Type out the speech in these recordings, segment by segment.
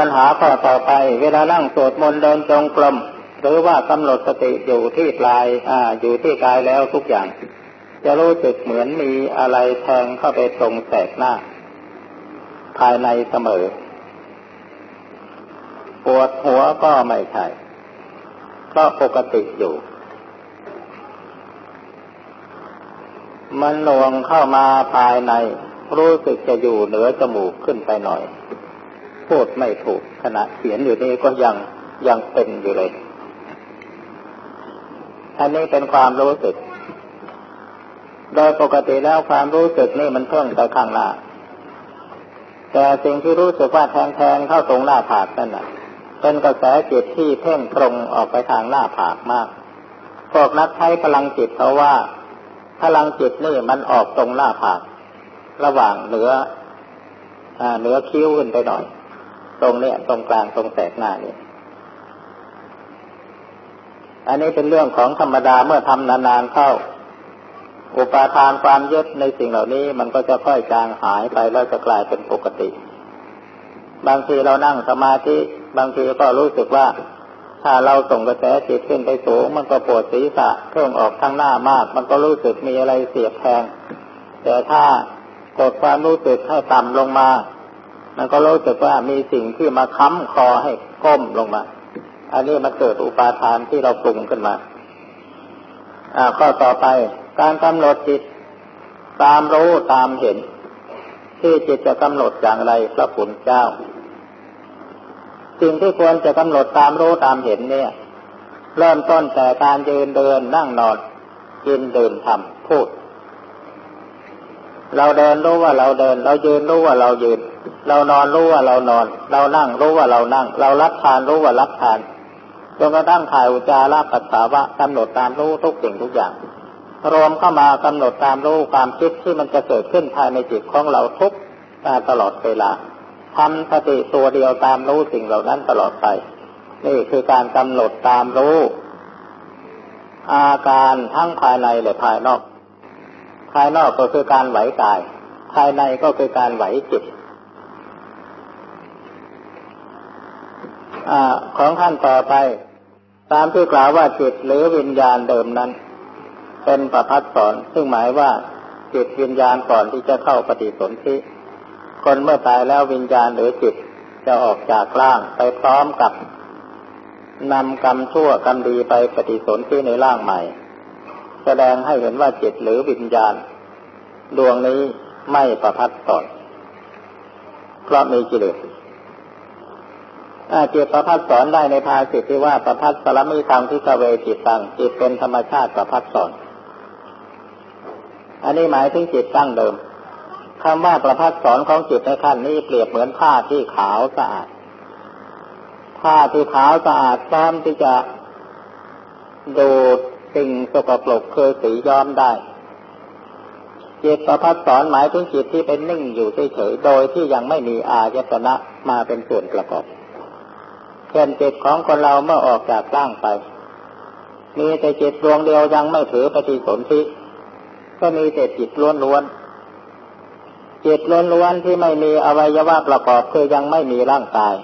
ปัญหาข้อต่อไป เวลานั่งสวดมนต์เดินจงกรมหรือว่ากำหนดสติอยู่ที่ปลายอ่าอยู่ที่กายแล้วทุกอย่าง จะรู้สึกเหมือนมีอะไรแทงเข้าไปตรงแสกหน้า ภายในเสมอ ปวดหัวก็ไม่ใช่ก็ปกติอยู่ มันหน่วงเข้ามาภายใน รู้สึกจะอยู่เหนือจมูกขึ้นไปหน่อย พูดไม่ถูกขณะเขียนอยู่นี่ก็ยังยังเป็นอยู่เลย อันนี้เป็นความรู้สึก โดยปกติแล้วความรู้สึกนี่มันเพิ่งไปข้างหน้า แต่สิ่งที่รู้สึกว่าแทงแทงเข้าตรงหน้าผากนั่นน่ะ เป็นกระแสจิตที่เพ่งตรงออกไปทางหน้าผากมาก พวกนักใช้พลังจิตเขาว่า พลังจิตนี่มันออกตรงหน้าผาก ระหว่างเหนือเหนือคิ้วขึ้นไปหน่อย ตรงเนี้ยตรงกลางตรงแสกหน้านี่อันนี้เป็นเรื่องของธรรมดาเมื่อทำนานๆเข้า อุปาทานความยึดในสิ่งเหล่านี้ มันก็จะค่อยจางหายไปแล้วจะกลายเป็นปกติ บางทีเรานั่งสมาธิบางทีก็รู้สึกว่า ถ้าเราส่งกระแสจิตขึ้นไปสูง มันก็ปวดศีรษะเครื่องออกทางหน้ามาก มันก็รู้สึกมีอะไรเสียบแทงแต่ถ้ากดความรู้สึกให้ต่ำลงมา มันก็รู้สึกว่ามีสิ่งที่มาค้ำคอให้ก้มลงมา อันนี้มันเกิดอุปาทานที่เราปรุงขึ้นมาอ่าข้อต่อไป การกำหนดจิต ตามรู้ตามเห็น ที่จิตจะกำหนดอย่างไรพระคุณเจ้า สิ่งที่ควรจะกำหนดตามรู้ตามเห็นเนี่ย เริ่มต้นแต่การยืนเดินนั่งนอนกินดื่มทำพูด เราเดินรู้ว่าเราเดิน เรายืนรู้ว่าเรายืน เรานอนรู้ว่าเรานอน เรานั่งรู้ว่าเรานั่ง เรารับทานรู้ว่ารับทานจนกระทั่งถ่ายอุจาระปัสสาวะกำหนดตามรู้ทุกสิ่งทุกอย่าง รวมเข้ามากำหนดตามรู้ความคิดที่มันจะเกิดขึ้นภายในจิตของเราทุกตลอดเวลาทำสติตัวเดียวตามรู้สิ่งเหล่านั้นตลอดไป นี่คือการกำหนดตามรู้ อาการทั้งภายในและภายนอก ภายนอกก็คือการไหวกาย ภายในก็คือการไหวจิต อของท่านต่อไป ตามที่กล่าวว่าจิตหรือวิญญาณเดิมนั้น เป็นประพัดสอนซึ่งหมายว่าจิตวิญญาณก่อนที่จะเข้าปฏิสนธิคนเมื่อตายแล้ววิญญาณหรือจิตจะออกจากร่างไปพร้อมกับนำกรรมชั่วกรรมดีไปปฏิสนธิในร่างใหม่ แสดงให้เห็นว่าจิตหรือวิญญาณ ดวงนี้ไม่ประพัดสอนเพราะมีกิเลส เจิตประพัดสอนได้ในภาสิตที่ว่าประพัดสลมีทางที่เวจิตตังจิตเป็นธรรมชาติประพัดสอน อันนี้หมายถึงจิตตั้งเดิมคำว่าประพัดสอนของจิตในขั้นนี้เปรียบเหมือนผ้าที่ขาวสะอาดผ้าที่ขาวสะอาดพร้อมที่จะดูดสิ่งสกปรกคือสีย้อมได้ จิตประพัดสอนหมายถึงจิตที่เป็นนิ่งอยู่เฉยๆโดยที่ยังไม่มีอายตนะมาเป็นส่วนประกอบ เช่อนจิตของคนเราเมื่อออกจากร่างไป มีแต่จิตดวงเดียวยังไม่ถือปฏิสนธิก็มีแต่จิตล้วนๆจิตล้วนๆที่ไม่มีอวัยวะประกอบคือยังไม่มีร่างกาย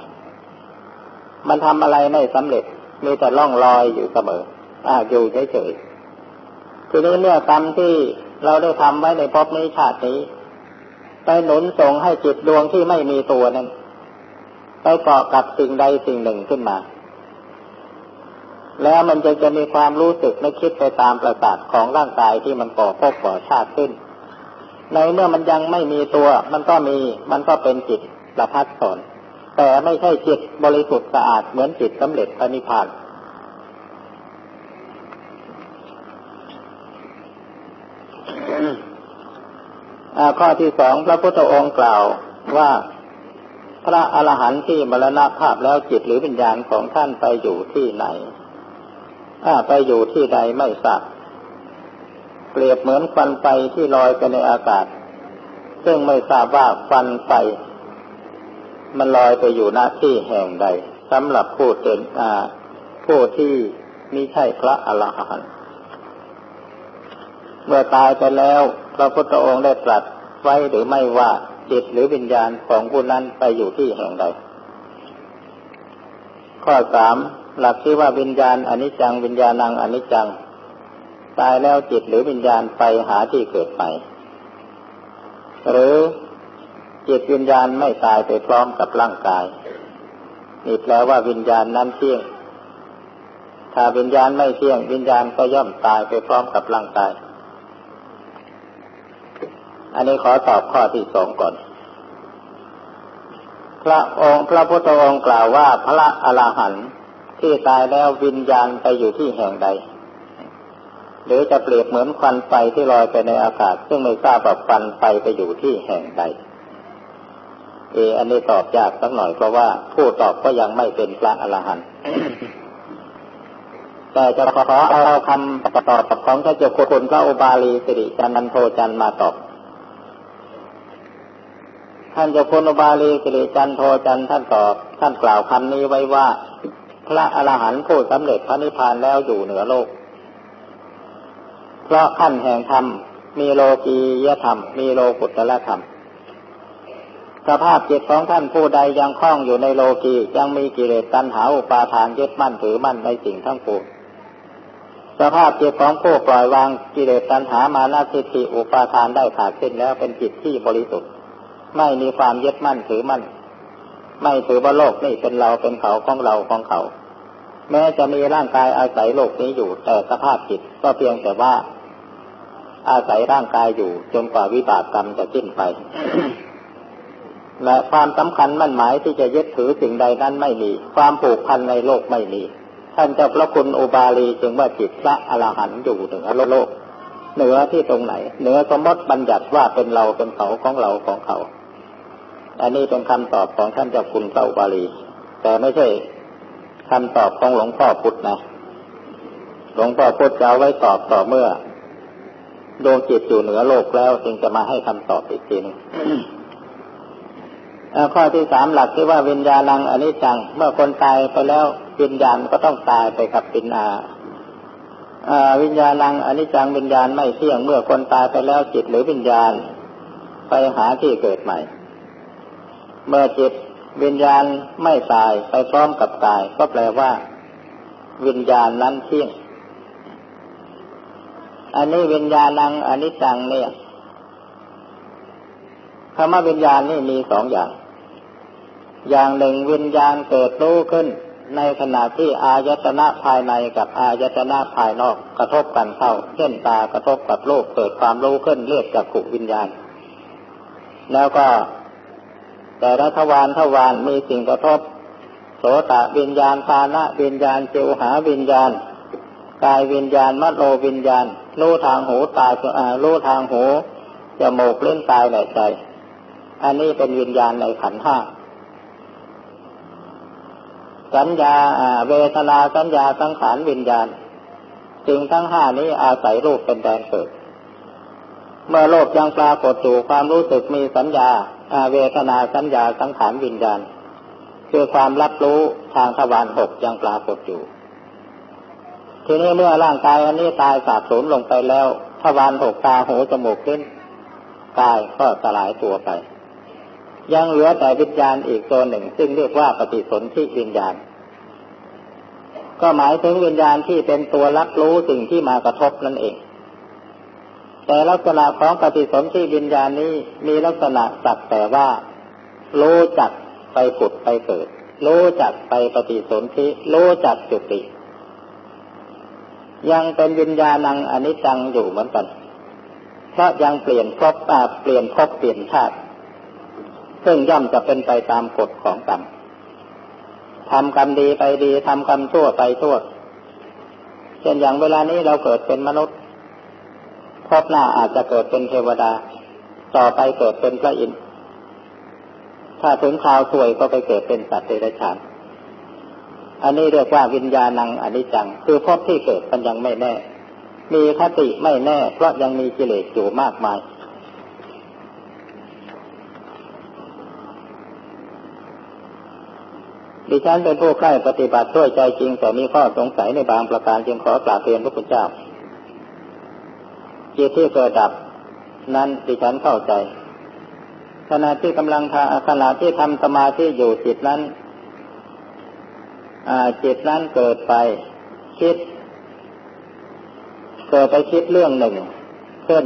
มันทำอะไรไม่สำเร็จ มีแต่ล่องลอยอยู่เสมออ่าอยู่เฉยๆทีนี้เมื่อกรรมที่เราได้ทำไว้ในภพนี้ชาตินี้ไปหนุนส่งให้จิตดวงที่ไม่มีตัวนั้น ไปเกาะกับสิ่งใดสิ่งหนึ่งขึ้นมา แล้วมันจะจะมีความรู้สึกไม่คิดไปตามประสาทของร่างกายที่มันก่อพบก่อชาติขึ้น ในเมื่อมันยังไม่มีตัว มันก็มีมันก็เป็นจิตประพัดสนแต่ไม่ใช่จิตบริสุทธิ์สะอาดเหมือนจิตสำเร็จพระนิพพานข้อที่สองพระพุทธองค์กล่าวว่า พระอรหันต์ที่มรณภาพแล้วจิตหรือวิญญาณของท่านไปอยู่ที่ไหน ถ้าไปอยู่ที่ใดไม่ทราบเปรียบเหมือนควันไฟที่ลอยไปในอากาศ ซึ่งไม่ทราบว่าควันไฟมันลอยไปอยู่หน้าที่แห่งใดสำหรับผู้เป็นผู้ที่มิใช่พระอรหันต์เมื่อตายไปแล้ว พระพุทธองค์ได้ตรัสไว้หรือไม่ว่า จิตหรือวิญญาณของผู้นั้นไปอยู่ที่แห่งใด ข้อสามหลักที่ว่าวิญญาณอนิจจังวิญญาณังอนิจจัง ตายแล้วจิตหรือวิญญาณไปหาที่เกิดใหม่หรือจิตวิญญาณไม่ตายไปพร้อมกับร่างกายนี่แปลว่าวิญญาณนั้นเที่ยง ถ้าวิญญาณไม่เที่ยง วิญญาณก็ย่อมตายไปพร้อมกับร่างกาย อันนี้ขอตอบข้อที่สองก่อน พระองค์พระพุทธองค์กล่าวว่าพระอรหันต์ที่ตายแล้ววิญญาณไปอยู่ที่แห่งใด หรือจะเปรียบเหมือนควันไฟที่ลอยไปในอากาศ ซึ่งไม่ทราบว่าควันไฟไปอยู่ที่แห่งใดเออันนี้ตอบยากสักหน่อยเพราะว่าผู้ตอบก็ยังไม่เป็นพระอรหันต์แต่จะขอเอาคำประตอบของพระเจ้าคุณพระอุบาลีสิริจันทโทจันมาตอบ ท่านเจ้าคุณบาลีสิริจันโทจันท่านตอบท่านกล่าวคำนี้ไว้ว่า พระอรหันต์ผู้สำเร็จพระนิพพานแล้วอยู่เหนือโลก เพราะขั้นแห่งธรรมมีโลกียธรรม มีโลกุตตะธรรม สภาพจิตของท่านผู้ใดยังคล้องอยู่ในโลกียังมีกิเลสตัณหาอุปาทานยึดมั่นถือมั่นในสิ่งทั้งปวงสภาพจิตของผู้ปล่อยวางกิเลสตัณหามานาทิฏฐิอุปาทานได้ขาดสิ้นแล้วเป็นจิตที่บริสุทธิ์ ไม่มีความยึดมั่นถือมั่น ไม่ถือว่าโลกนี่เป็นเราเป็นเขาของเราของเขา แม้จะมีร่างกายอาศัยโลกนี้อยู่ แต่สภาพจิตก็เพียงแต่ว่า อาศัยร่างกายอยู่จนกว่าวิบากกรรมจะสิ้นไป และความสำคัญมั่นหมายที่จะยึดถือสิ่งใดนั้นไม่มี ความผูกพันในโลกไม่มี ท่านเจ้าพระคุณอุบาลีจึงว่าจิตพระอรหันต์อยู่เหนือโลกเหนือที่ตรงไหน เหนือสมมติบัญญัติว่าเป็นเราเป็นเขาของเราของเขา อันนี้เป็นคำตอบของท่านเจ้าคุณพระอุบาลี แต่ไม่ใช่คำตอบของหลวงพ่อพุธนะ หลวงพ่อพุธจะเอาไว้ตอบต่อเมื่อดวงจิตอยู่เหนือโลกแล้วจึงจะมาให้คำตอบอีกทีนึงข้อที่สามหลักที่ว่าวิญญาณังอนิจจัง เมื่อคนตายไปแล้ววิญญาณก็ต้องตายไปกับปินอาวิญญาณังอนิจจังวิญญาณไม่เที่ยงเมื่อคนตายไปแล้วจิตหรือวิญญาณ ไปหาที่เกิดใหม่ เมื่อจิตวิญญาณไม่ตายไปพร้อมกับตาย ก็แปลว่า วิญญาณนั้นเที่ยง อันนี้วิญญาณังอนิจจังเนี่ยคำว่าวิญญาณนี่มีสองอย่าง อย่างหนึ่งวิญญาณเกิดรู้ขึ้น ในขณะที่อายตนะภายในกับอายตนะภายนอกกระทบกันเข้า เช่นตากระทบกับโลกเกิดความรู้ขึ้นเรียกจากขุวิญญาณ แล้วก็ แต่ละทวารทวารมีสิ่งกระทบ โสตวิญญาณภาณะวิญญาณจิวหาวิญญาณ กายวิญญาณมโนวิญญาณรู้ทางหูตารู้ทางหูจมูกเล่นตายและใจ อันนี้เป็นวิญญาณในขันห้าสัญญาเวทนาสัญญาสังขารวิญญาณสิ่งทั้งห้านี้อาศัยรูปเป็นแดนเกิด เมื่อโลกยังปรากฏอยู่ความรู้สึกมีสัญญา เวทนาสัญญาสังขารวิญญาณ คือความรับรู้ทางทวารหกยังปรากฏอยู่ ทีนี้เมื่อร่างกายอันนี้ตายสาบสูญลงไปแล้วทวารหกตาหูจมูกขึ้นกายก็สลายตัวไป ยังเหลือแต่วิญญาณอีกตัวหนึ่ง ซึ่งเรียกว่าปฏิสนธิวิญญาณ ก็หมายถึงวิญญาณที่เป็นตัวรับรู้สิ่งที่มากระทบนั่นเอง แต่ลักษณะของปฏิสนธิวิญญาณนี้มีลักษณะสักแต่ว่ารู้จักไปผุดไปเกิดรู้จักไปปฏิสนธิรู้จักจุติ ยังเป็นวิญญาณังอนิจจังอยู่เหมือนกันเพราะยังเปลี่ยนภพเปลี่ยนภพเปลี่ยนชาติ ซึ่งย่อมจะเป็นไปตามกฎของกรรมทำกรรมดีไปดีทำกรรมชั่วไปชั่วเช่นอย่างเวลานี้เราเกิดเป็นมนุษย์ พบหน้าอาจจะเกิดเป็นเทวดา ต่อไปเกิดเป็นพระอินทร์ถ้าถึงคราวสวยก็ไปเกิดเป็นสัตว์เดรัจฉานอันนี้เรียกว่าวิญญาณังอนิจจัง คือพบที่เกิดมันยังไม่แน่ มีคติไม่แน่ เพราะยังมีกิเลสอยู่มากมาย ดิฉันเป็นผู้ใกล้ปฏิบัติด้วยใจจริงแต่มีข้อสงสัยในบางประการจึงขอกราบเรียนพระคุณเจ้า จิตที่เกิดดับ นั้นดิฉันเข้าใจ ขณะที่กำลังทาขณะที่ทำสมาธิอยู่จิตนั้นจิตนั้นเกิดไป คิด เกิดไปคิดเรื่องหนึ่งขึ้น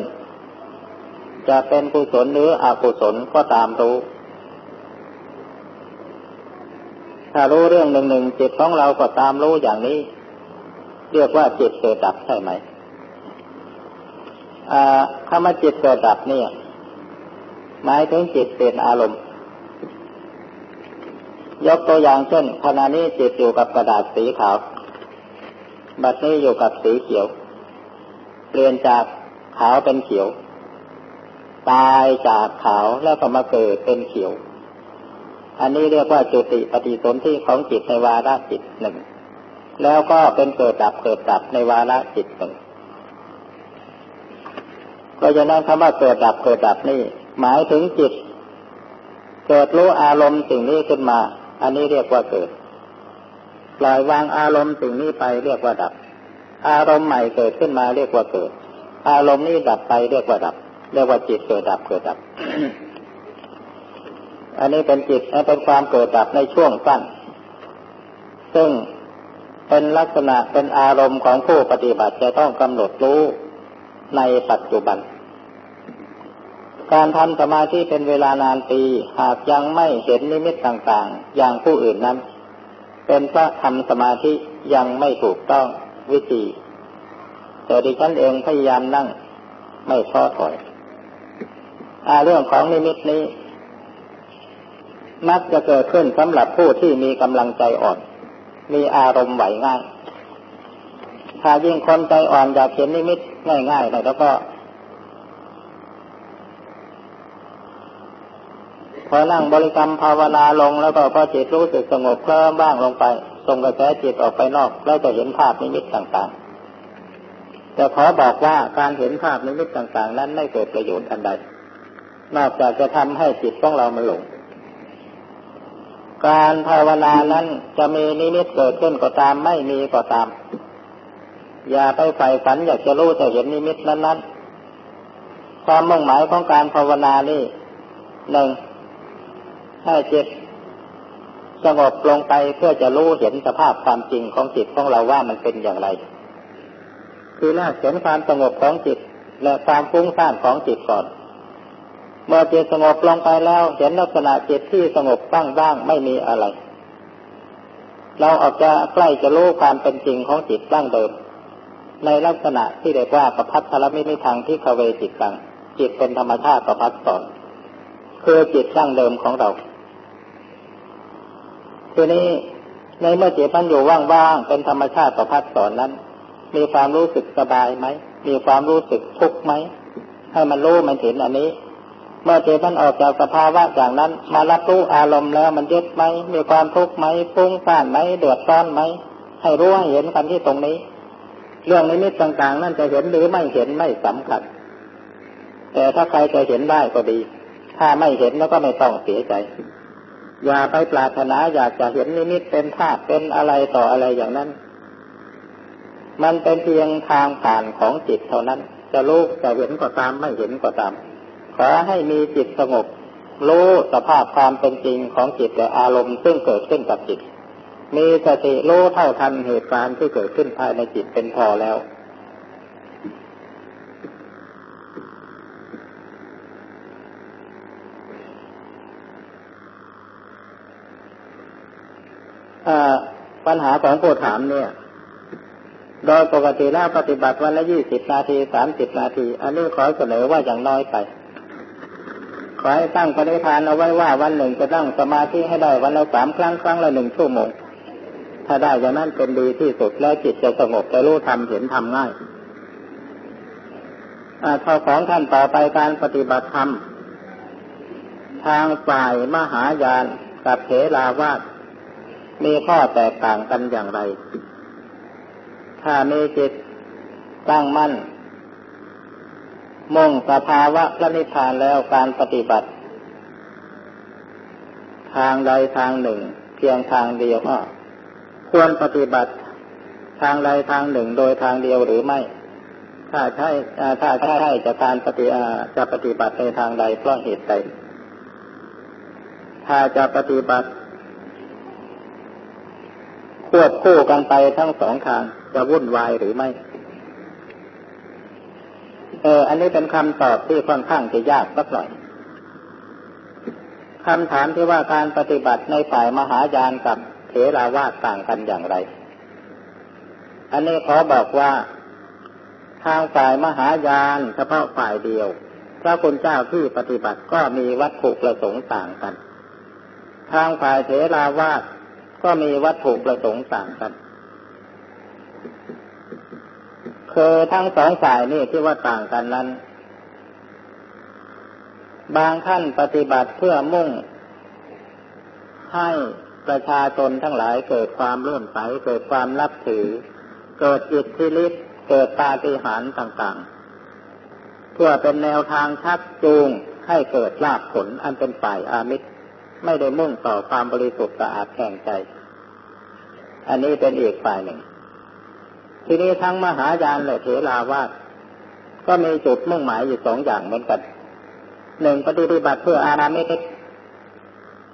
จะเป็นกุศลหรืออกุศลก็ตามรู้ ถ้ารู้เรื่องหนึ่งหนึ่งจิตของเราก็ตามรู้อย่างนี้ เรียกว่าจิตเกิดดับใช่ไหม คำว่าจิตเกิดดับเนี่ยหมายถึงจิตเป็นอารมณ์ ยกตัวอย่างเช่นขณะนี้จิตอยู่กับกระดาษสีขาว บัดนี้อยู่กับสีเขียว เปลี่ยนจากขาวเป็นเขียว ตายจากขาวแล้วก็มาเกิดเป็นเขียว อันนี้เรียกว่าจุติปฏิสนธิของจิตในวาระจิตหนึ่ง แล้วก็เป็นเกิดดับเกิดดับในวาระจิตหนึ่ง ก็จะนั้นคำว่าเกิดดับเกิดดับนี่ หมายถึงจิต เกิดรู้อารมณ์สิ่งนี้ขึ้นมา อันนี้เรียกว่าเกิดปล่อยวางอารมณ์สิ่งนี้ไปเรียกว่าดับ อารมณ์ใหม่เกิดขึ้นมาเรียกว่าเกิด อารมณ์นี้ดับไปเรียกว่าดับ เรียกว่าจิตเกิดดับเกิดดับ อันนี้เป็นจิตเป็นความเกิดดับในช่วงสั้น ซึ่งเป็นลักษณะเป็นอารมณ์ของผู้ปฏิบัติจะต้องกำหนดรู้ในปัจจุบัน การทำสมาธิเป็นเวลานานปี หากยังไม่เห็นนิมิตต่างๆ อย่างผู้อื่นนั้น เป็นพระทำสมาธิยังไม่ถูกต้องวิธี แต่ดิฉันเองพยายามนั่งไม่ท้อถอยอาเรื่องของนิมิตนี้ มักจะเกิดขึ้นสำหรับผู้ที่มีกำลังใจอ่อน มีอารมณ์ไหวง่าย ถ้ายิ่งคนใจอ่อนอยากเห็นนิมิตง่ายๆเลยแล้วก็ พอนั่งบริกรรมภาวนาลงแล้วก็พอจิตรู้สึกสงบเคลิ้มบ้างลงไปส่งกระแสจิตออกไปนอก แล้วจะเห็นภาพนิมิตต่างๆ แต่ขอบอกว่าการเห็นภาพนิมิตต่างๆ นั้นไม่เกิดประโยชน์อันใด นอกจากจะทำให้จิตของเรามันหลงการภาวนานั้นจะมีนิมิตเกิดขึ้นก็ตามไม่มีก็ตาม อย่าไปใฝ่ฝันอยากจะรู้จะเห็นนิมิตนั้นๆความมุ่งหมายของการภาวนานี่หนึ่ง ให้จิตสงบลงไปเพื่อจะรู้เห็นสภาพความจริงของจิตของเราว่ามันเป็นอย่างไร คือแรกเห็นความสงบของจิต และความฟุ้งซ่านของจิตก่อน เมื่อจิตสงบลงไปแล้วเห็นลักษณะจิตที่สงบบ้างบ้างไม่มีอะไร เราออกจะใกล้จะรู้ความเป็นจริงของจิตบ้างเดิม ในลักษณะที่เรียกว่าประพัทธรมินิทางที่คเวจิตตังจิตเป็นธรรมชาติประพัดสอนคือจิตตั้งเดิมของเรา ทีนี้ในเมื่อจิตมันอยู่ว่างๆเป็นธรรมชาติประพัดสอนนั้น มีความรู้สึกสบายไหม มีความรู้สึกทุกข์ไหมให้มันรู้มันเห็นอันนี้ เมื่อจิตมันออกจากสภาวะอย่างนั้น มารับรู้อารมณ์แล้วมันยึดไหม มีความทุกข์ไหมฟุ้งซ่านไหมเดือดร้อนไหมให้รู้ให้เห็นกันที่ตรงนี้ เรื่องนิมิตต่างๆ นั่นจะเห็นหรือไม่เห็นไม่สำคัญ แต่ถ้าใครจะเห็นได้ก็ดี ถ้าไม่เห็นแล้วก็ไม่ต้องเสียใจ อย่าไปปรารถนาอยากจะเห็นนิมิตเป็นภาพเป็นอะไรต่ออะไรอย่างนั้น มันเป็นเพียงทางผ่านของจิตเท่านั้น จะรู้จะเห็นก็ตามไม่เห็นก็ตาม ขอให้มีจิตสงบ รู้สภาพความเป็นจริงของจิตและอารมณ์ซึ่งเกิดขึ้นกับจิต มีสติรู้เท่าทันเหตุการณ์ที่เกิดขึ้นภายในจิตเป็นพอแล้ว ปัญหาของผู้ถามเนี่ย โดยปกติแล้วปฏิบัติวันละยี่สิบนาทีสามสิบนาที อันนี้ขอเสนอว่าอย่างน้อยไป ขอให้ตั้งปณิธานเอาไว้ว่าวันหนึ่งจะตั้งสมาธิให้ได้วันละสามครั้งครั้งละหนึ่งชั่วโมง ถ้าได้อย่างนั้นเป็นดีที่สุดแล้วจิตจะสงบจะรู้ทำเห็นทำง่ายข้อของท่านต่อไปการปฏิบัติธรรม ทางฝ่ายมหายานกับเถราวาส มีข้อแตกต่างกันอย่างไร ถ้ามีจิตตั้งมั่น มุ่งสภาวะพระนิพพานแล้วการปฏิบัติ ทางใดทางหนึ่ง เพียงทางเดียวก็ควรปฏิบัติทางใดทางหนึ่งโดยทางเดียวหรือไม่ ถ้าใช่ถ้าใช่จะการปฏิจะปฏิบัติในทางใดเพราะเหตุใด ถ้าจะปฏิบัติ ควบคู่กันไปทั้งสองทางจะวุ่นวายหรือไม่ เออ อันนี้เป็นคำตอบที่ค่อนข้างจะยากสักหน่อยคำถามที่ว่าการปฏิบัติในฝ่ายมหายานกับเถราวาสต่างกันอย่างไร อันนี้ขอบอกว่าทางฝ่ายมหายานเฉพาะฝ่ายเดียว พระคุณเจ้าที่ปฏิบัติก็มีวัตถุประสงค์ต่างกัน ทางฝ่ายเถราวาส ก็มีวัตถุประสงค์ต่างกันคือทั้งสองฝ่ายนี่ที่ว่าต่างกันนั้น บางท่านปฏิบัติเพื่อมุ่ง ให้ประชาชนทั้งหลายเกิดความเลื่อมใสเกิดความนับถือ เกิดอิทธิฤทธิ์เกิดปาฏิหาริย์ต่างๆ เพื่อเป็นแนวทางชักจูงให้เกิดลาภผลอันเป็นฝ่ายอามิตร ไม่ได้มุ่งต่อความบริสุทธิ์สะอาดแห่งใจ อันนี้เป็นอีกฝ่ายหนึ่ง ทีนี้ทั้งมหายานและเถราวาสก็มีจุดมุ่งหมายอยู่สองอย่างเหมือนกันหนึ่งปฏิบัติเพื่ออารามิตร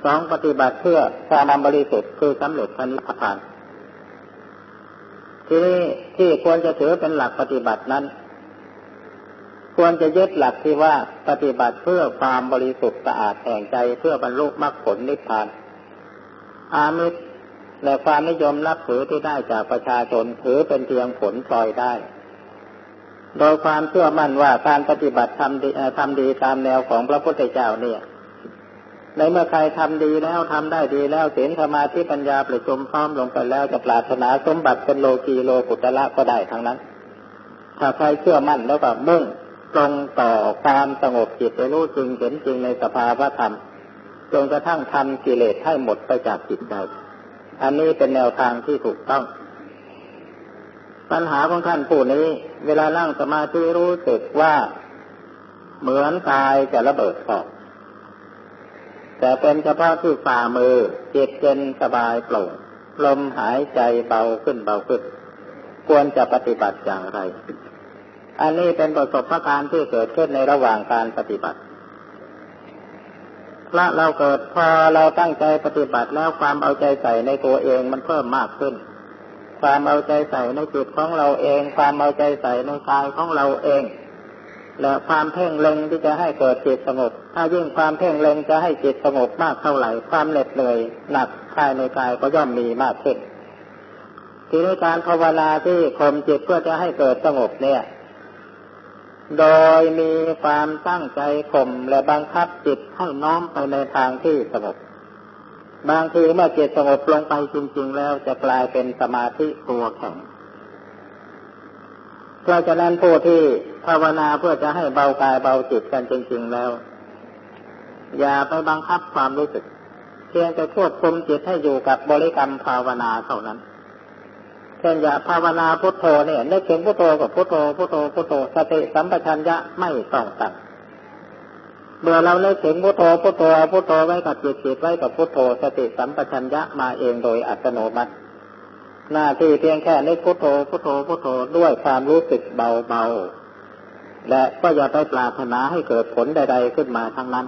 สองปฏิบัติเพื่อความบริสุทธิ์คือสำเร็จพระนิพพาน ทีนี้ที่ควรจะถือเป็นหลักปฏิบัตินั้น ควรจะยึดหลักที่ว่าปฏิบัติเพื่อความบริสุทธิ์สะอาดแห่งใจเพื่อบรรลุมรรคผลนิพพาน อามิตรและความนิยมรับถือที่ได้จากประชาชนถือเป็นเพียงผลพลอยได้ โดยความเชื่อมั่นว่าการปฏิบัติทำดีทำดีตามแนวของพระพุทธเจ้าเนี่ย ในเมื่อใครทำดีแล้วทำได้ดีแล้วศีลสมาธิปัญญาประชุมพร้อมลงไปแล้วจะปรารถนาสมบัติเป็นโลกีโลกุตละก็ได้ทั้งนั้น ถ้าใครเชื่อมั่นแล้วก็มุ่ง ตรงต่อความสงบจิตไปรู้จริงเห็นจริงในสภาวะธรรมจนกระทั่งทำกิเลสให้หมดไปจากจิตใจอันนี้เป็นแนวทางที่ถูกต้อง ปัญหาของท่านผู้นี้ เวลานั่งสมาธิรู้สึกว่าเหมือนกายจะระเบิดออกแต่เป็นเฉพาะที่ฝ่ามือจิตเย็นสบายโปร่งลมหายใจเบาขึ้นเบาขึ้น ควรจะปฏิบัติอย่างไร อันนี้เป็นประสบการณ์ที่เกิดขึ้นในระหว่างการปฏิบัติพระเราเกิดพอเราตั้งใจปฏิบัติแล้วความเอาใจใส่ในตัวเองมันเพิ่มมากขึ้น ความเอาใจใส่ในจิตของเราเอง ความเอาใจใส่ในกายของเราเอง และความเพ่งเล็งที่จะให้เกิดจิตสงบ ถ้ายิ่งความเพ่งเล็งจะให้จิตสงบมากเท่าไหร่ ความเหน็ดเหนื่อยหนักภายในกายก็ย่อมมีมากขึ้น ทีนี้การภาวนาที่ข่มจิตเพื่อจะให้เกิดสงบเนี่ย โดยมีความตั้งใจข่มและบังคับจิตให้น้อมไปในทางที่สงบบางทีเมื่อจิตสงบลงไปจริง ๆ แล้วจะกลายเป็นสมาธิตัวแข็งเพราะฉะนั้นผู้ที่ภาวนาเพื่อจะให้เบากายเบาจิตกันจริง ๆแล้ว อย่าไปบังคับความรู้สึก เพียงแต่ควบคุมจิตให้อยู่กับบริกรรมภาวนาเท่านั้น เช่นอย่าภาวนาพุทโธเนี่ยนึกถึงพุทโธกับพุทโธพุทโธพุทโธสติสัมปชัญญะไม่ต้องตัดเมื่อเราเลิกถึงพุทโธพุทโธพุทโธไว้กับจิตจิตไว้กับพุทโธสติสัมปชัญญะมาเองโดยอัตโนมัติ หน้าที่เพียงแค่นึกพุทโธพุทโธพุทโธด้วยความรู้สึกเบาๆและก็อย่าไปปรารถนาให้เกิดผลใด ๆขึ้นมาทั้งนั้น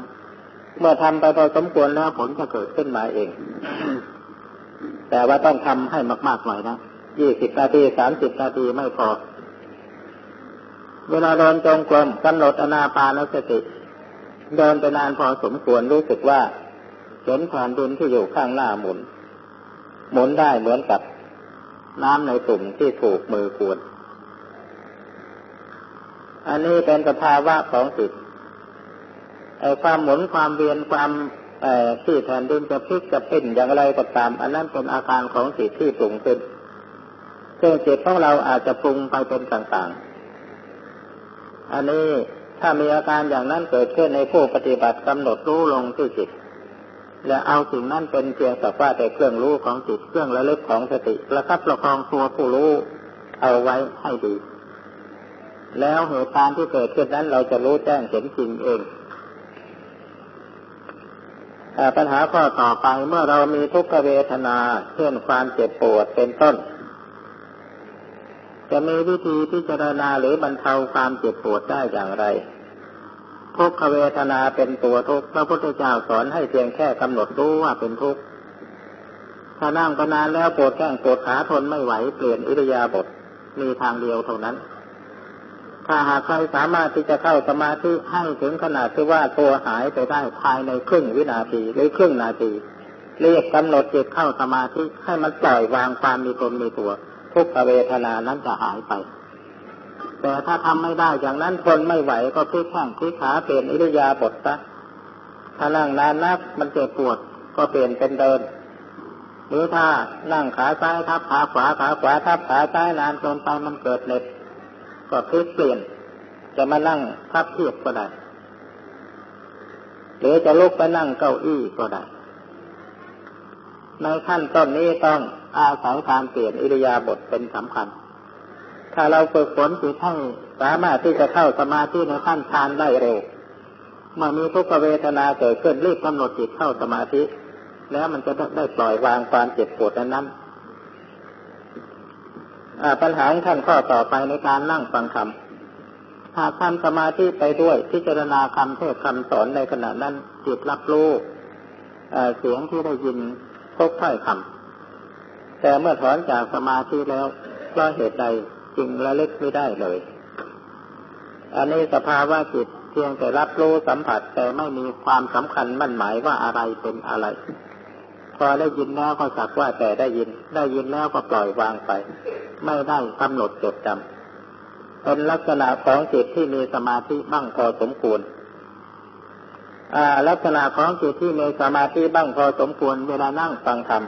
เมื่อทำไปพอสมควรแล้วผลจะเกิดขึ้นมาเอง แต่ว่าต้องทำให้มากๆหน่อยนะ ยี่สิบนาทีสามสิบนาทีไม่พอ เวลาเดินจงกรมกำหนดอนาปานสติ เดินไปนานพอสมควรรู้สึกว่าเห็นผ่านดินที่อยู่ข้างหน้าหมุน หมุนได้เหมือนกับน้ำในตุ่มที่ถูกมือขวดอันนี้เป็นสภาวะของจิตไอ้ความหมุนความเวียนความที่แผ่นดินจะพลิกจะปิ้นอย่างไรก็ตาม อันนั้นเป็นอาการของจิตที่ปรุงขึ้น ซึ่งจิตของเราอาจจะปรุงไปเป็นต่างๆ อันนี้ถ้ามีอาการอย่างนั้นเกิดขึ้นในผู้ปฏิบัติกำหนดรู้ลงที่จิต และเอาสิ่งนั้นเป็นเพียงสักว่าแต่เครื่องรู้ของจิตเครื่องระลึกของสติประคับประคองตัวผู้รู้เอาไว้ให้ดี แล้วเหตุการณ์ที่เกิดขึ้นนั้นเราจะรู้แจ้งเห็นจริงเองปัญหาข้อต่อไปเมื่อเรามีทุกขเวทนาเช่นความเจ็บปวดเป็นต้น จะมีวิธีพิจารณาหรือบรรเทาความเจ็บปวดได้อย่างไร ทุกขเวทนาเป็นตัวทุกข์พระพุทธเจ้าสอนให้เพียงแค่กำหนดรู้ว่าเป็นทุกข์ถ้านั่งไปนานแล้วปวดแข้งปวดขาทนไม่ไหวเปลี่ยนอิริยาบถมีทางเดียวเท่านั้น ถ้าหากใครสามารถที่จะเข้าสมาธิให้ถึงขนาดที่ว่าตัวหายไปได้ภายในครึ่งวินาทีหรือครึ่งนาทีเรียกกำหนดจิตเข้าสมาธิให้มันปล่อยวางความมีตนมีตัว ทุกเวทนานั้นจะหายไป แต่ถ้าทำไม่ได้อย่างนั้นทนไม่ไหวก็พลิกแข้งพลิกขาเปลี่ยนอิริยาบถซะถ้านั่งนานนักมันเจ็บปวดก็เปลี่ยนเป็นเดินหรือถ้านั่งขาซ้ายทับขาขวาขาขวาทับขาซ้ายนานจนไปมันเกิดเหน็บก็พลิกเปลี่ยน จะมานั่งทับเทียบก็ได้หรือจะลุกไปนั่งเก้าอี้ก็ได้ ในขั้นต้นนี้ต้อง อาศัยการเปลี่ยนอิริยาบถเป็นสำคัญ ถ้าเราฝึกฝนจิตให้สามารถที่จะเข้าสมาธิในขั้นฌานได้เร็วเมื่อมีทุกขเวทนาเกิดขึ้นรีบกำหนดจิตเข้าสมาธิ แล้วมันจะได้ปล่อยวางความเจ็บปวดนั้นนั้นปัญหาท่านข้อต่อไปในการนั่งฟังธรรมหากทำสมาธิไปด้วยพิจารณาคำเทศคำสอนในขณะนั้นจิตรับรู้เสียงที่ได้ยินทุกถ้อยคำ แต่เมื่อถอนจากสมาธิแล้วเพราะเหตุใดจึงระลึกไม่ได้เลย อันนี้สภาวะจิตเพียงแต่รับรู้สัมผัสแต่ไม่มีความสำคัญมั่นหมายว่าอะไรเป็นอะไร พอได้ยินแล้วก็สักว่าแต่ได้ยิน ได้ยินแล้วก็ปล่อยวางไป ไม่ได้กำหนดจดจำเป็นลักษณะของจิตที่มีสมาธิบ้างพอสมควรลักษณะของจิตที่มีสมาธิบ้างพอสมควรเวลานั่งฟังธรรม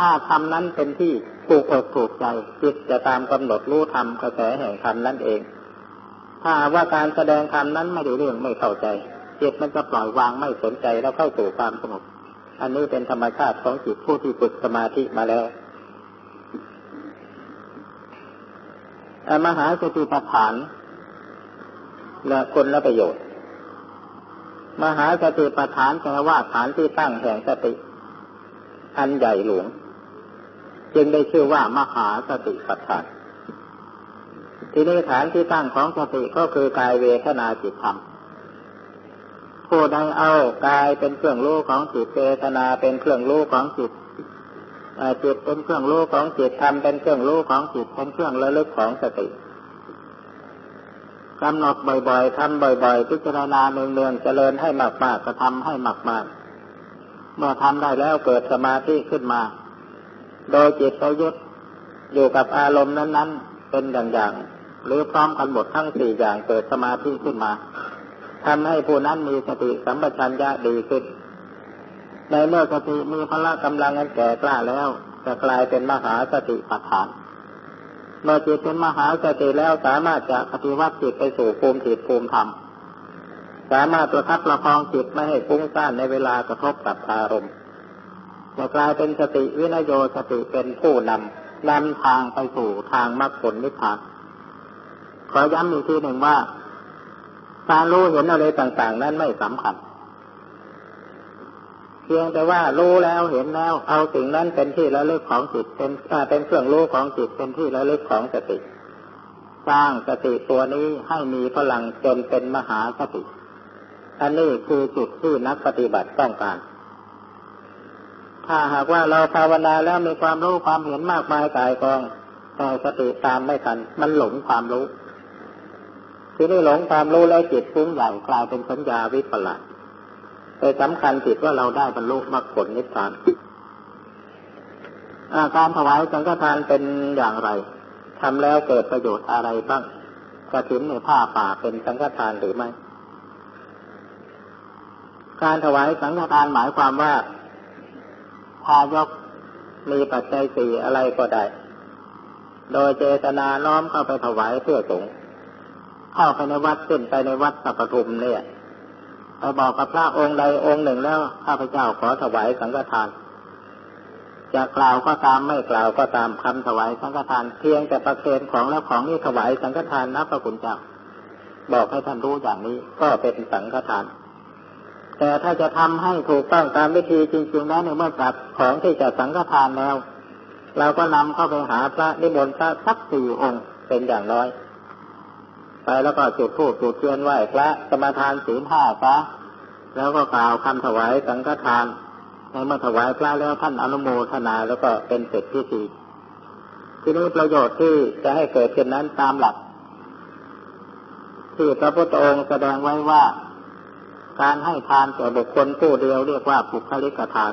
ถ้าธรรมนั้นเป็นที่ถูกอกถูกใจจิตจะตามกำหนดรู้ธรรมกระแสแห่งธรรมนั่นเอง ถ้าว่าการแสดงธรรมนั้นไม่ได้เรื่องไม่เข้าใจจิตมันจะปล่อยวางไม่สนใจแล้วเข้าสู่ความสงบอันนี้เป็นธรรมชาติของจิตผู้ที่ฝึกสมาธิมาแล้วมหาสติปัฏฐานและคนละประโยชน์ มหาสติปัฏฐานแปลว่าฐานที่ตั้งแห่งสติ อันใหญ่หลวง จึงได้ชื่อว่ามหาสติปัฏฐานที่นี้ฐานที่ตั้งของสติก็คือกายเวทนาจิตธรรมผู้ใดเอากายเป็นเครื่องรู้ของจิตเจตนาเป็นเครื่องรู้ของจิตจิตเป็นเครื่องรู้ของจิตธรรมเป็นเครื่องรู้ของจิตเป็นเครื่องระลึกของสติกำหนดบ่อยๆทำบ่อย ๆ พิจารณาเนืองๆเจริญให้มากๆกระทำให้มากๆเมื่อทำได้แล้วเกิดสมาธิขึ้นมา โดยจิตไปยึดอยู่กับอารมณ์นั้น ๆ เป็นอย่างๆหรือพร้อมกันหมดทั้งสี่อย่างเกิดสมาธิขึ้นมาทำให้ผู้นั้นมีสติสัมปชัญญะดีขึ้น ในเมื่อสติมีพละกำลังอันแก่กล้าแล้วจะกลายเป็นมหาสติปัฏฐาน เมื่อจิตเป็นมหาสติแล้วสามารถจะปฏิวัติจิตไปสู่ภูมิจิตภูมิธรรม สามารถประคับประคองจิตไม่ให้ฟุ้งซ่านในเวลากระทบกับอารมณ์ จะกลายเป็นสติวินโยสติเป็นผู้นำนำทางไปสู่ทางมรรคผลนิพพานขอย้ำอีกทีหนึ่งว่าการรู้เห็นอะไรต่าง ๆ นั้นไม่สำคัญเพียงแต่ว่ารู้แล้วเห็นแล้ว เอาสิ่งนั้นเป็นที่ระลึกของจิตเป็นเป็นเครื่องรู้ของจิตเป็นที่ระลึกของสติ สร้างสติตัวนี้ให้มีพลังจนเป็นมหาสติอันนี้คือจุดที่นักปฏิบัติต้องการ ถ้าหากว่าเราภาวนาแล้วมีความรู้ความเห็นมากมายกายกองแต่สติตามไม่ทัน มันหลงความรู้ทีนี้หลงความรู้แล้วจิตฟุ้งใหญ่กลายเป็นสัญญาวิปลาสไปสำคัญจิตว่าเราได้บรรลุมรรคผลนิพพานการถวายสังฆทานเป็นอย่างไรทำแล้วเกิดประโยชน์อะไรบ้างกระถิ่นในผ้าป่าเป็นสังฆทานหรือไม่ การถวายสังฆทานหมายความว่าายกมีปัจจัยสี่อะไรก็ได้ โดยเจตนาน้อมเข้าไปถวายเพื่อสงฆ์เข้าไปในวัดขึ้นไปในวัดสัพทุมเนี่ยไปบอกกับพระองค์ใดองค์หนึ่งแล้วข้าพเจ้าขอถวายสังฆทาน จะกล่าวก็ตามไม่กล่าวก็ตามคำถวายสังฆทานเพียงแต่ประเคนของแล้วของนี้ถวายสังฆทานนับพระคุณเจ้า บอกให้ท่านรู้อย่างนี้ก็เป็นสังฆทาน แต่ถ้าจะทำให้ถูกต้องตามวิธีจริงๆแล้วในเมื่อจับของที่จะสังฆทานแล้ว เราก็นำเข้าไปหาพระนิมนต์พระสักสี่องค์เป็นอย่างน้อย ไปแล้วก็จุดธูปจุดเทียนไหว้พระสมาทานศีลห้าซะแล้วก็กล่าวคำถวายสังฆทานในเมื่อถวายพระแล้วท่านอนุโมทนาแล้วก็เป็นเสร็จพิธีทีนี้ประโยชน์ที่จะให้เกิดเช่นนั้นตามหลัก ที่พระพุทธองค์แสดงไว้ว่า การให้ทานแก่บุคคลผู้เดียวเรียกว่าปุคลิกทาน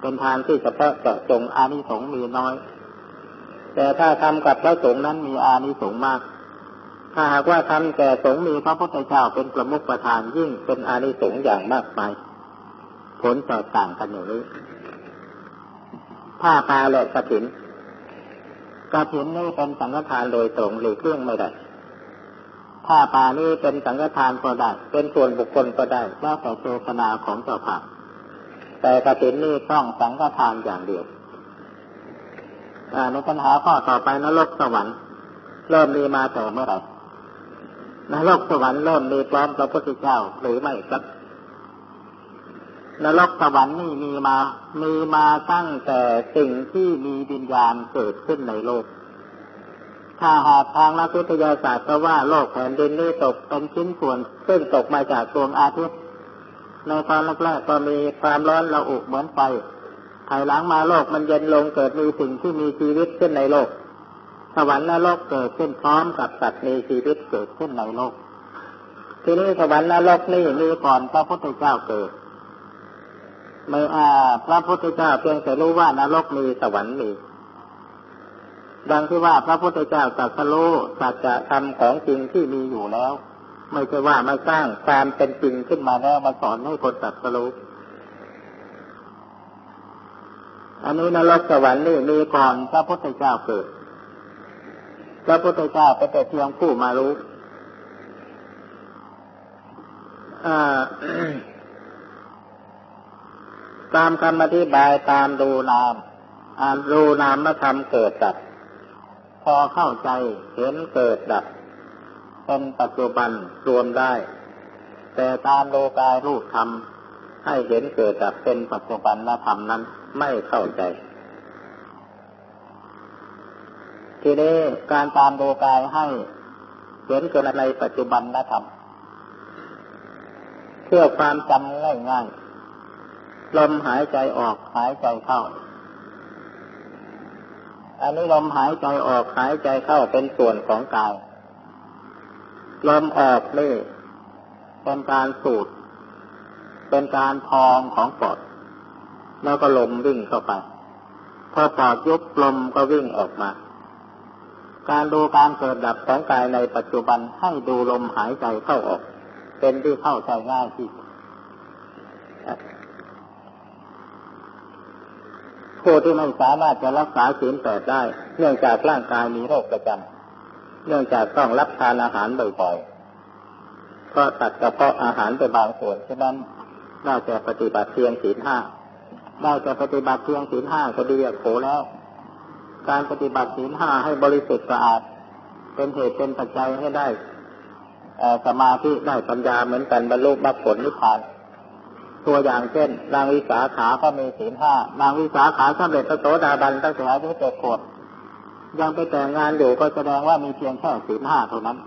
เป็นทานที่เฉพาะเจาะจงอานิสงส์มีน้อย แต่ถ้าทำกับพระสงฆ์นั้นมีอานิสงส์มาก ถ้าหากว่าทำแก่สงฆ์มีพระพุทธเจ้าเป็นประมุขประธานยิ่งเป็นอานิสงส์อย่างมากมายผลแตกต่างกันอย่างนี้ผ้าปาและกระถินกระถินนี่เป็นสังฆทานโดยตรงหรือเครื่องไม่ได้ ผ้าปานี่เป็นสังฆทานก็ได้ เป็นส่วนบุคคลก็ได้แล้วแต่เจตนาของเจ้าภาพแต่กระถินนี่ต้องสังฆทานอย่างเดียวในปัญหาข้อต่อไปนรกสวรรค์ เริ่มมีมาแต่เมื่อไหร่นรกสวรรค์เริ่มมีพร้อมพระพุทธเจ้าหรือไม่ครับนรกสวรรค์นี่มีมา มีมาตั้งแต่สิ่งที่มีวิญญาณเกิดขึ้นในโลก ถ้าหากทางนักวิทยาศาสตร์ก็ว่าโลกแผ่นดินนี้ตกเป็นชิ้นส่วน ซึ่งตกมาจากดวงอาทิตย์ ในตอนแรกๆก็มีความร้อนระอุเหมือนไฟภายหลังมาโลกมันเย็นลงเกิดมีสิ่งที่มีชีวิตขึ้นในโลก สวรรค์และโลกเกิดขึ้นพร้อมกับสัตว์มีชีวิตเกิดขึ้นในโลก ทีนี้สวรรค์และโลกนี่มีก่อนพระพุทธเจ้าเกิดไม่อาพระพุทธเจ้าเพียงแต่รู้ว่านรกมีสวรรค์มี ดังที่ว่าพระพุทธเจ้าตรัสรู้สัจธรรมของจริงที่มีอยู่แล้ว ไม่ใช่ว่ามาสร้างความเป็นจริงขึ้นมาแล้วมาสอนให้คนตรัสรู้อันนี้นรกสวรรค์นี่มีก่อนพระพุทธเจ้าเกิด พระพุทธเจ้าเป็นแต่เพียงผู้มารู้ตามคำอธิบายตามดูนามอ่านดูนามมาทำเกิดดับ อเข้าใจเห็นเกิดดับเป็นปัจจุบันรวมได้ แต่ตามโลกายรูปธรรมให้เห็นเกิดดับเป็นปัจจุบันธรรมนั้นไม่เข้าใจ ทีนี้การตามโลกายให้เห็นเกิดในปัจจุบันธรรมเพื่อความจำง่ายๆลมหายใจออกหายใจเข้า อันนี้ลมหายใจออกหายใจเข้าเป็นส่วนของกายลมออกนี่เป็นการสูดเป็นการพองของปอด แล้วก็ลมวิ่งเข้าไป พอปอดยุบลมก็วิ่งออกมา การดูการเกิดดับของกายในปัจจุบันให้ดูลมหายใจเข้าออก เป็นที่เข้าใจง่ายที่สุด ผู้ที่ไม่สามารถจะรักษาศีลแปดได้ เนื่องจากร่างกายมีโรคประจำเนื่องจากต้องรับทานอาหารบ่อยๆก็ตัดกระเพาะอาหารไปบางส่วนฉะนั้นน่าจะปฏิบัติเพียงศีลห้าได้จะปฏิบัติเพียงศีลห้าก็ดีโขแล้ว การปฏิบัติศีลห้าให้บริสุทธิ์สะอาด เป็นเหตุเป็นปัจจัยให้ได้สมาธิได้ปัญญาเหมือนกันบรรลุมรรคผลนิพพาน ตัวอย่างเช่นนางวิสาขา ก็มีศีลห้านางวิสาขาสำเร็จพระโสดาบันตั้งแต่อายุเจ็ดขวบยังไปแต่งงานอยู่ก็แสดงว่ามีเพียงแค่ศีลห้าเท่านั้น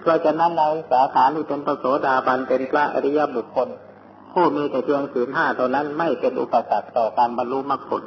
เพราะฉะนั้นนางวิสาขานี่เป็นพระโสดาบันเป็นพระอริยบุคคลผู้มีแต่เพียงศีลห้าเท่านั้นไม่เป็นอุปสรรคต่อการบรรลุมรรคผล